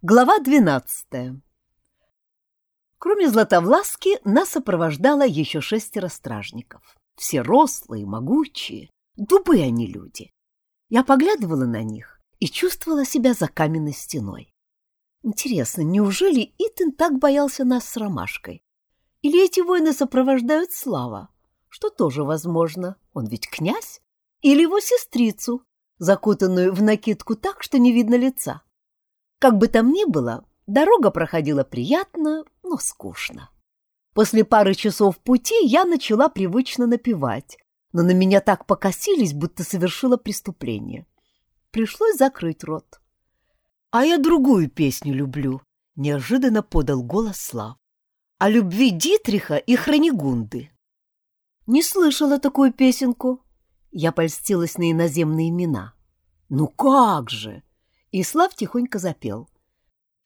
Глава двенадцатая. Кроме Златовласки, нас сопровождало еще шестеро стражников. Все рослые, могучие, дубы они люди. Я поглядывала на них и чувствовала себя за каменной стеной. Интересно, неужели Итан так боялся нас с Ромашкой? Или эти воины сопровождают Слава? Что тоже возможно, он ведь князь? Или его сестрицу, закутанную в накидку так, что не видно лица? Как бы там ни было, дорога проходила приятно, но скучно. После пары часов пути я начала привычно напевать, но на меня так покосились, будто совершила преступление. Пришлось закрыть рот. «А я другую песню люблю», — неожиданно подал голос Слав. «О любви Дитриха и Хронигунды». «Не слышала такую песенку». Я польстилась на иноземные имена. «Ну как же!» И Слав тихонько запел.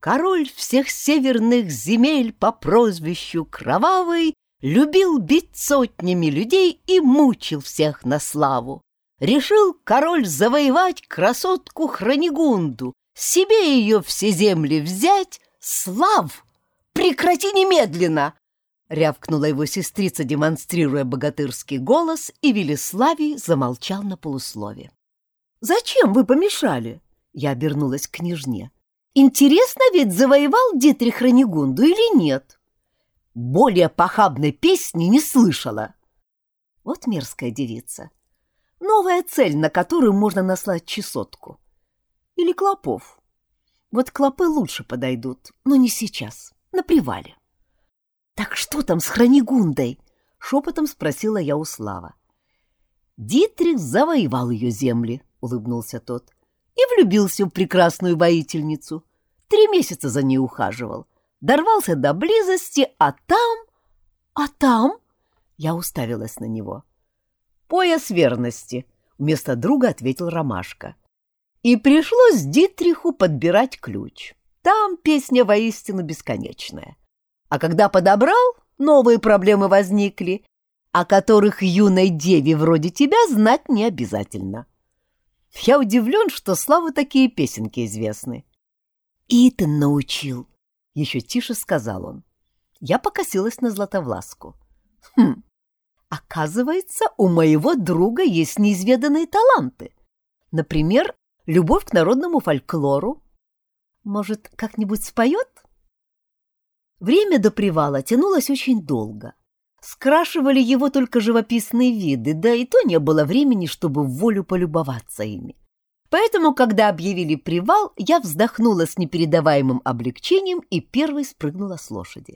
Король всех северных земель по прозвищу Кровавый любил бить сотнями людей и мучил всех на славу. Решил король завоевать красотку Хронигунду, себе ее все земли взять. Слав! Прекрати немедленно! Рявкнула его сестрица, демонстрируя богатырский голос, и Велиславий замолчал на полуслове. «Зачем вы помешали?» Я обернулась к княжне. Интересно ведь, завоевал Дитрих Ранигунду или нет? Более похабной песни не слышала. Вот мерзкая девица. Новая цель, на которую можно наслать чесотку. Или клопов. Вот клопы лучше подойдут, но не сейчас, на привале. «Так что там с Хранигундой?» — шепотом спросила я у Слава. «Дитрих завоевал ее земли», — улыбнулся тот, — «и влюбился в прекрасную воительницу. Три месяца за ней ухаживал. Дорвался до близости, а там... А там... Я уставилась на него. «Пояс верности», — вместо друга ответил Ромашка. И пришлось Дитриху подбирать ключ. Там песня воистину бесконечная. А когда подобрал, новые проблемы возникли, о которых юной деве вроде тебя знать не обязательно. Я удивлен, что Славу такие песенки известны. «Итан научил», — еще тише сказал он. Я покосилась на Златовласку. «Хм, оказывается, у моего друга есть неизведанные таланты. Например, любовь к народному фольклору. Может, как-нибудь споет?» Время до привала тянулось очень долго. Скрашивали его только живописные виды, да и то не было времени, чтобы в волю полюбоваться ими. Поэтому, когда объявили привал, я вздохнула с непередаваемым облегчением и первой спрыгнула с лошади.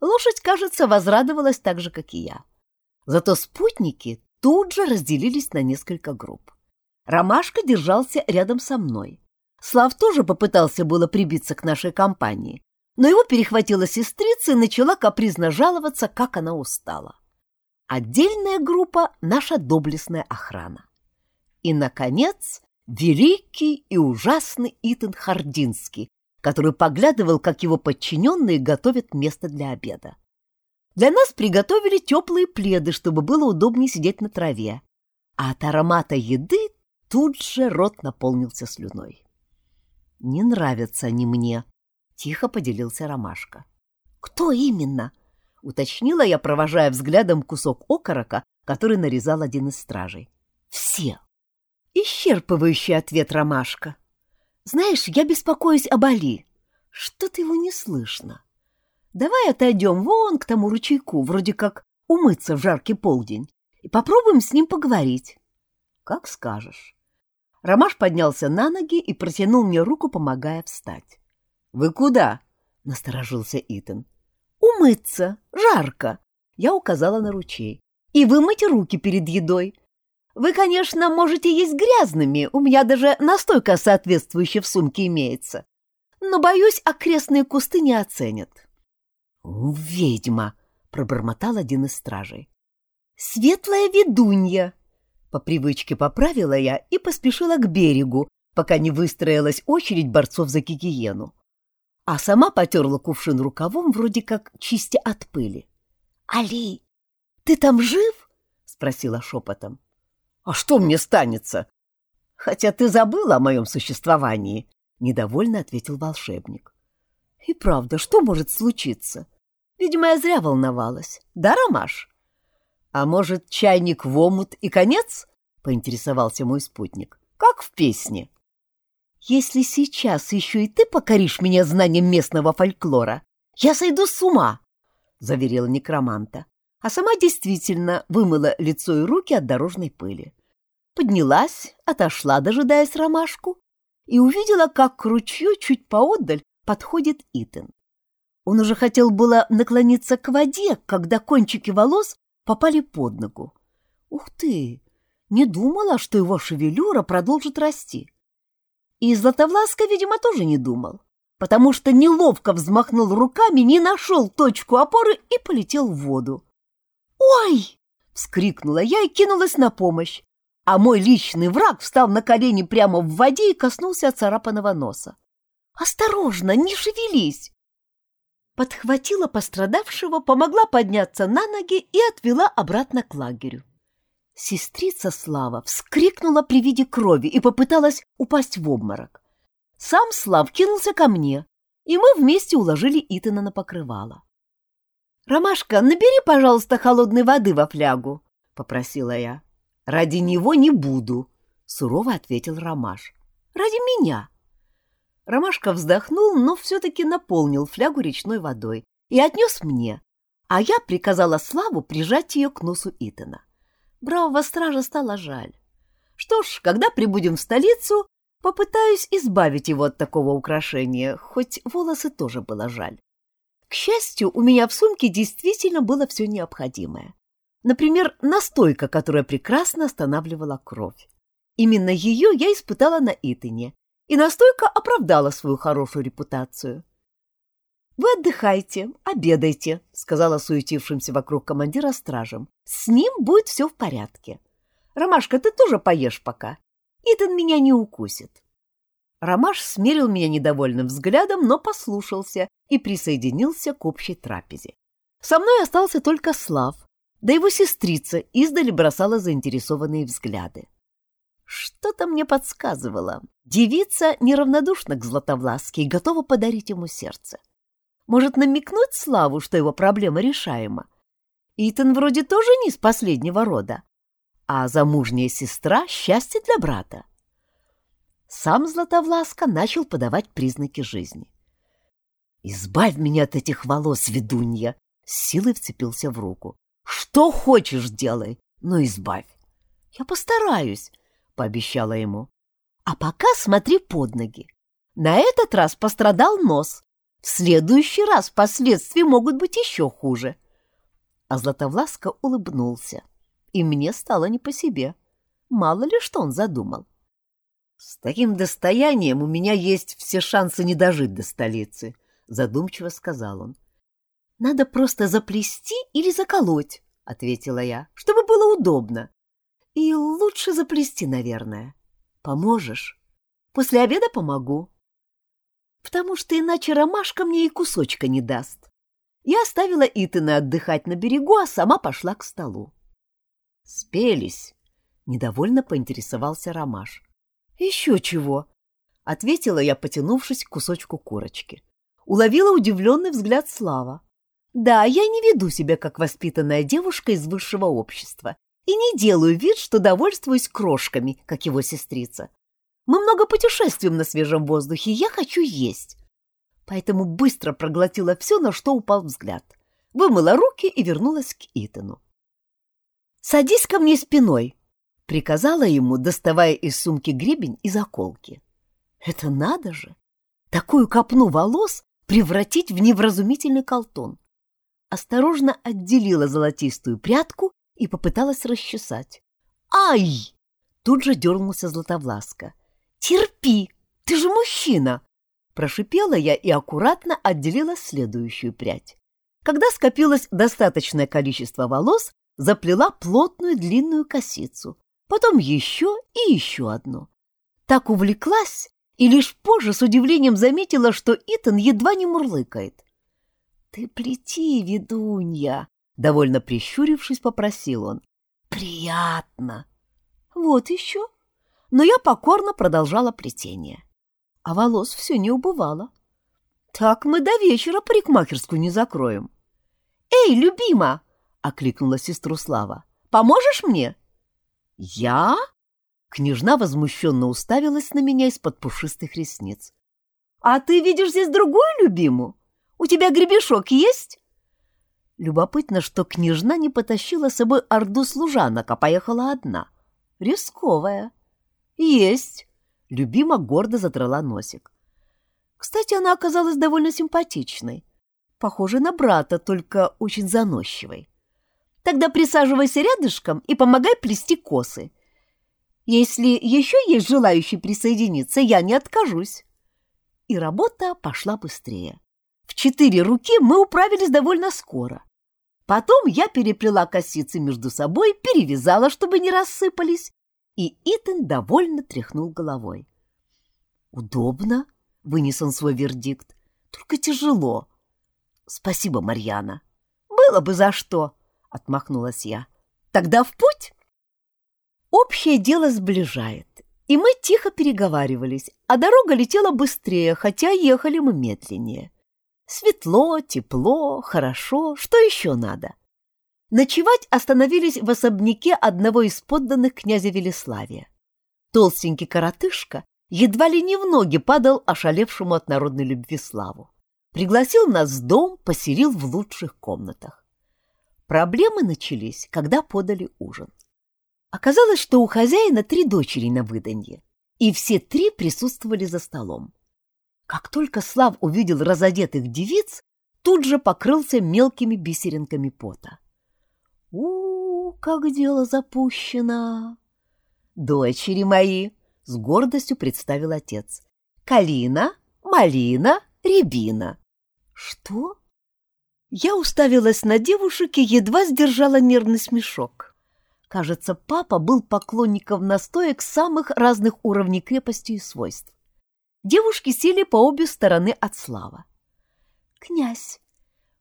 Лошадь, кажется, возрадовалась так же, как и я. Зато спутники тут же разделились на несколько групп. Ромашка держался рядом со мной. Слав тоже попытался было прибиться к нашей компании, но его перехватила сестрица и начала капризно жаловаться, как она устала. Отдельная группа — наша доблестная охрана. И, наконец, великий и ужасный Итан Хардинский, который поглядывал, как его подчиненные готовят место для обеда. Для нас приготовили теплые пледы, чтобы было удобнее сидеть на траве, а от аромата еды тут же рот наполнился слюной. «Не нравятся они мне», — тихо поделился Ромашка. «Кто именно?» — уточнила я, провожая взглядом кусок окорока, который нарезал один из стражей. «Все!» Исчерпывающий ответ Ромашка. Знаешь, я беспокоюсь об Али. Что-то его не слышно. Давай отойдем вон к тому ручейку, вроде как умыться в жаркий полдень, и попробуем с ним поговорить. Как скажешь. Ромаш поднялся на ноги и протянул мне руку, помогая встать. Вы куда? насторожился Итан. Умыться, жарко. Я указала на ручей. И вымыть руки перед едой. Вы, конечно, можете есть грязными, у меня даже настойка соответствующая в сумке имеется. Но, боюсь, окрестные кусты не оценят. «Ведьма!» — пробормотал один из стражей. «Светлая ведунья!» По привычке поправила я и поспешила к берегу, пока не выстроилась очередь борцов за гигиену. А сама потерла кувшин рукавом, вроде как чистя от пыли. «Али, ты там жив?» — спросила шепотом. А что мне станется? Хотя ты забыла о моем существовании. — недовольно ответил волшебник. «И правда, что может случиться? Видимо, я зря волновалась. Да, Ромаш?» «А может, чайник в омут и конец?» — поинтересовался мой спутник. «Как в песне». «Если сейчас еще и ты покоришь меня знанием местного фольклора, я сойду с ума!» — заверила некроманта, а сама действительно вымыла лицо и руки от дорожной пыли. Поднялась, отошла, дожидаясь ромашку, и увидела, как к ручью чуть поодаль подходит Итан. Он уже хотел было наклониться к воде, когда кончики волос попали под ногу. Ух ты! Не думала, что его шевелюра продолжит расти. И Златовласка, видимо, тоже не думал, потому что неловко взмахнул руками, не нашел точку опоры и полетел в воду. «Ой!» — вскрикнула я и кинулась на помощь, а мой личный враг встал на колени прямо в воде и коснулся царапанного носа. «Осторожно, не шевелись!» подхватила пострадавшего, помогла подняться на ноги и отвела обратно к лагерю. Сестрица Слава вскрикнула при виде крови и попыталась упасть в обморок. Сам Слав кинулся ко мне, и мы вместе уложили Итана на покрывало. «Ромашка, набери, пожалуйста, холодной воды во флягу», — попросила я. «Ради него не буду», — сурово ответил Ромаш. «Ради меня». Ромашка вздохнул, но все-таки наполнил флягу речной водой и отнес мне, а я приказала Славу прижать ее к носу Итана. Бравого стража стало жаль. Что ж, когда прибудем в столицу, попытаюсь избавить его от такого украшения, хоть волосы тоже было жаль. К счастью, у меня в сумке действительно было все необходимое. Например, настойка, которая прекрасно останавливала кровь. Именно ее я испытала на Итане, и настойка оправдала свою хорошую репутацию. «Вы отдыхайте, обедайте», — сказала суетившимся вокруг командира стражем. «С ним будет все в порядке. Ромашка, ты тоже поешь пока. Итан меня не укусит». Ромаш смерил меня недовольным взглядом, но послушался и присоединился к общей трапезе. Со мной остался только Слав, да его сестрица издали бросала заинтересованные взгляды. Что-то мне подсказывало. Девица неравнодушна к Златовласке и готова подарить ему сердце. Может, намекнуть Славу, что его проблема решаема? Итан вроде тоже не из последнего рода. А замужняя сестра — счастье для брата. Сам Златовласка начал подавать признаки жизни. «Избавь меня от этих волос, ведунья!» С силой вцепился в руку. «Что хочешь, делай, но избавь!» «Я постараюсь!» пообещала ему. А пока смотри под ноги. На этот раз пострадал нос. В следующий раз последствия могут быть еще хуже. А Златовласка улыбнулся, и мне стало не по себе. Мало ли что он задумал. «С таким достоянием у меня есть все шансы не дожить до столицы», — задумчиво сказал он. «Надо просто заплести или заколоть», — ответила я, — «чтобы было удобно. И лучше заплести, наверное. Поможешь? После обеда помогу. Потому что иначе ромашка мне и кусочка не даст. Я оставила Итана отдыхать на берегу, а сама пошла к столу. Спелись. Недовольно поинтересовался Ромаш. Еще чего? Ответила я, потянувшись к кусочку курочки. Уловила удивленный взгляд Слава. Да, я не веду себя как воспитанная девушка из высшего общества и не делаю вид, что довольствуюсь крошками, как его сестрица. Мы много путешествуем на свежем воздухе, я хочу есть. Поэтому быстро проглотила все, на что упал взгляд. Вымыла руки и вернулась к Итану. «Садись ко мне спиной», — приказала ему, доставая из сумки гребень и заколки. «Это надо же! Такую копну волос превратить в невразумительный колтун!» Осторожно отделила золотистую прядку и попыталась расчесать. «Ай!» — тут же дернулся Златовласка. «Терпи! Ты же мужчина!» Прошипела я и аккуратно отделила следующую прядь. Когда скопилось достаточное количество волос, заплела плотную длинную косицу, потом еще и еще одну. Так увлеклась и лишь позже с удивлением заметила, что Итан едва не мурлыкает. «Ты плети, ведунья!» Довольно прищурившись, попросил он. «Приятно!» «Вот еще!» Но я покорно продолжала плетение. а волос все не убывало. Так мы до вечера парикмахерскую не закроем. «Эй, любима!» — окликнула сестру Слава. «Поможешь мне?» «Я?» Княжна возмущенно уставилась на меня из-под пушистых ресниц. «А ты видишь здесь другую любимую? У тебя гребешок есть?» Любопытно, что княжна не потащила с собой орду служанок, а поехала одна. Рисковая. «Есть!» — любима гордо задрала носик. Кстати, она оказалась довольно симпатичной. Похожа на брата, только очень заносчивой. Тогда присаживайся рядышком и помогай плести косы. Если еще есть желающие присоединиться, я не откажусь. И работа пошла быстрее. В четыре руки мы управились довольно скоро. Потом я переплела косицы между собой, перевязала, чтобы не рассыпались, и Итан довольно тряхнул головой. «Удобно», — вынес он свой вердикт, — «только тяжело». «Спасибо, Марьяна». «Было бы за что», — отмахнулась я. «Тогда в путь?» Общее дело сближает, и мы тихо переговаривались, а дорога летела быстрее, хотя ехали мы медленнее. Светло, тепло, хорошо, что еще надо? Ночевать остановились в особняке одного из подданных князя Велиславия. Толстенький коротышка едва ли не в ноги падал ошалевшему от народной любви славу. Пригласил нас в дом, поселил в лучших комнатах. Проблемы начались, когда подали ужин. Оказалось, что у хозяина три дочери на выданье, и все три присутствовали за столом. Как только Слав увидел разодетых девиц, тут же покрылся мелкими бисеринками пота. У, -у как дело запущено! Дочери мои, — с гордостью представил отец. Калина, Малина, Рябина. Что? Я уставилась на девушек и едва сдержала нервный смешок. Кажется, папа был поклонником настоек самых разных уровней крепости и свойств. Девушки сели по обе стороны от Слава. «Князь,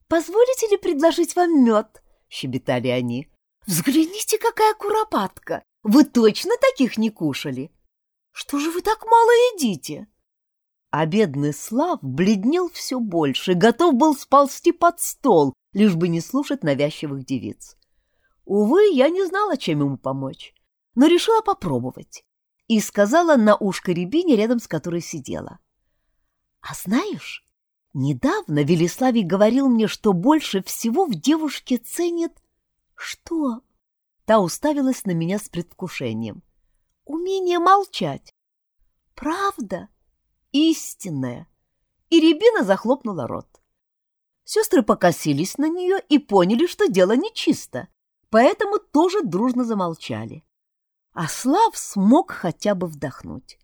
позволите ли предложить вам мед?» — щебетали они. «Взгляните, какая куропатка! Вы точно таких не кушали? Что же вы так мало едите?» А бедный Слав бледнел все больше, готов был сползти под стол, лишь бы не слушать навязчивых девиц. Увы, я не знала, чем ему помочь, но решила попробовать и сказала на ушко Рябине, рядом с которой сидела. «А знаешь, недавно Велиславий говорил мне, что больше всего в девушке ценит...» «Что?» Та уставилась на меня с предвкушением. «Умение молчать». «Правда?» «Истинное». И Рябина захлопнула рот. Сестры покосились на нее и поняли, что дело нечисто, поэтому тоже дружно замолчали а Слав смог хотя бы вдохнуть.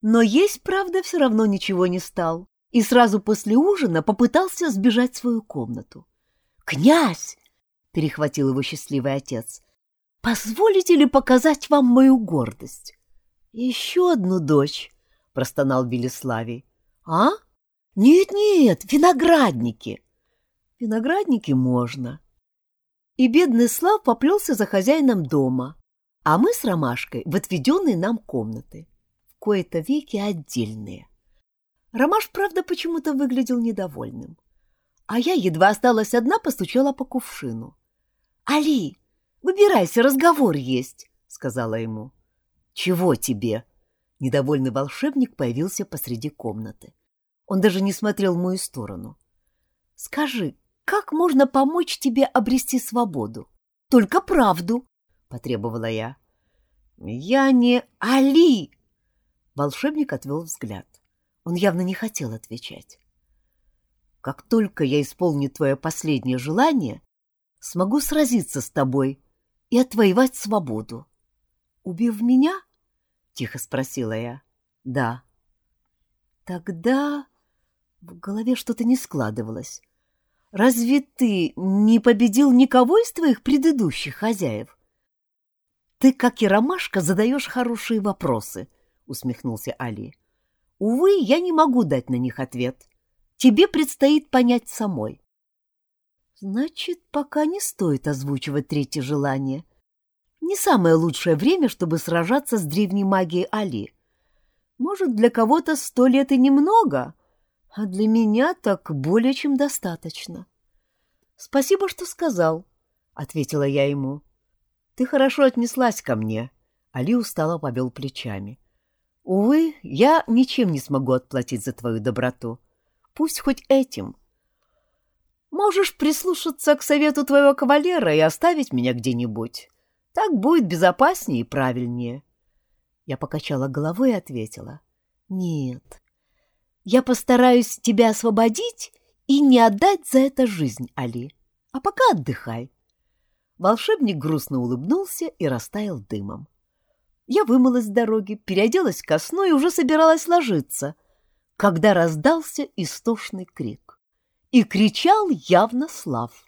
Но есть, правда, все равно ничего не стал, и сразу после ужина попытался сбежать в свою комнату. «Князь!» — перехватил его счастливый отец. «Позволите ли показать вам мою гордость?» «Еще одну дочь», — простонал Велиславий. «А? Нет-нет, виноградники». «Виноградники можно». И бедный Слав поплелся за хозяином дома, а мы с Ромашкой в отведенные нам комнаты, в кои-то веки отдельные. Ромаш, правда, почему-то выглядел недовольным. А я едва осталась одна, постучала по кувшину. «Али, выбирайся, разговор есть», — сказала ему. «Чего тебе?» Недовольный волшебник появился посреди комнаты. Он даже не смотрел в мою сторону. «Скажи, как можно помочь тебе обрести свободу? Только правду!» потребовала я. Я не Али. Волшебник отвел взгляд. Он явно не хотел отвечать. Как только я исполню твое последнее желание, смогу сразиться с тобой и отвоевать свободу. Убив меня? Тихо спросила я. Да. Тогда в голове что-то не складывалось. Разве ты не победил никого из твоих предыдущих хозяев? «Ты, как и ромашка, задаешь хорошие вопросы», — усмехнулся Али. «Увы, я не могу дать на них ответ. Тебе предстоит понять самой». «Значит, пока не стоит озвучивать третье желание. Не самое лучшее время, чтобы сражаться с древней магией Али. Может, для кого-то сто лет и немного, а для меня так более чем достаточно. Спасибо, что сказал, — ответила я ему. Ты хорошо отнеслась ко мне. Али устало повел плечами. Увы, я ничем не смогу отплатить за твою доброту. Пусть хоть этим. Можешь прислушаться к совету твоего кавалера и оставить меня где-нибудь. Так будет безопаснее и правильнее. Я покачала головой и ответила. Нет, я постараюсь тебя освободить и не отдать за это жизнь, Али. А пока отдыхай. Волшебник грустно улыбнулся и растаял дымом. Я вымылась с дороги, переоделась ко сну и уже собиралась ложиться, когда раздался истошный крик. И кричал явно Слав.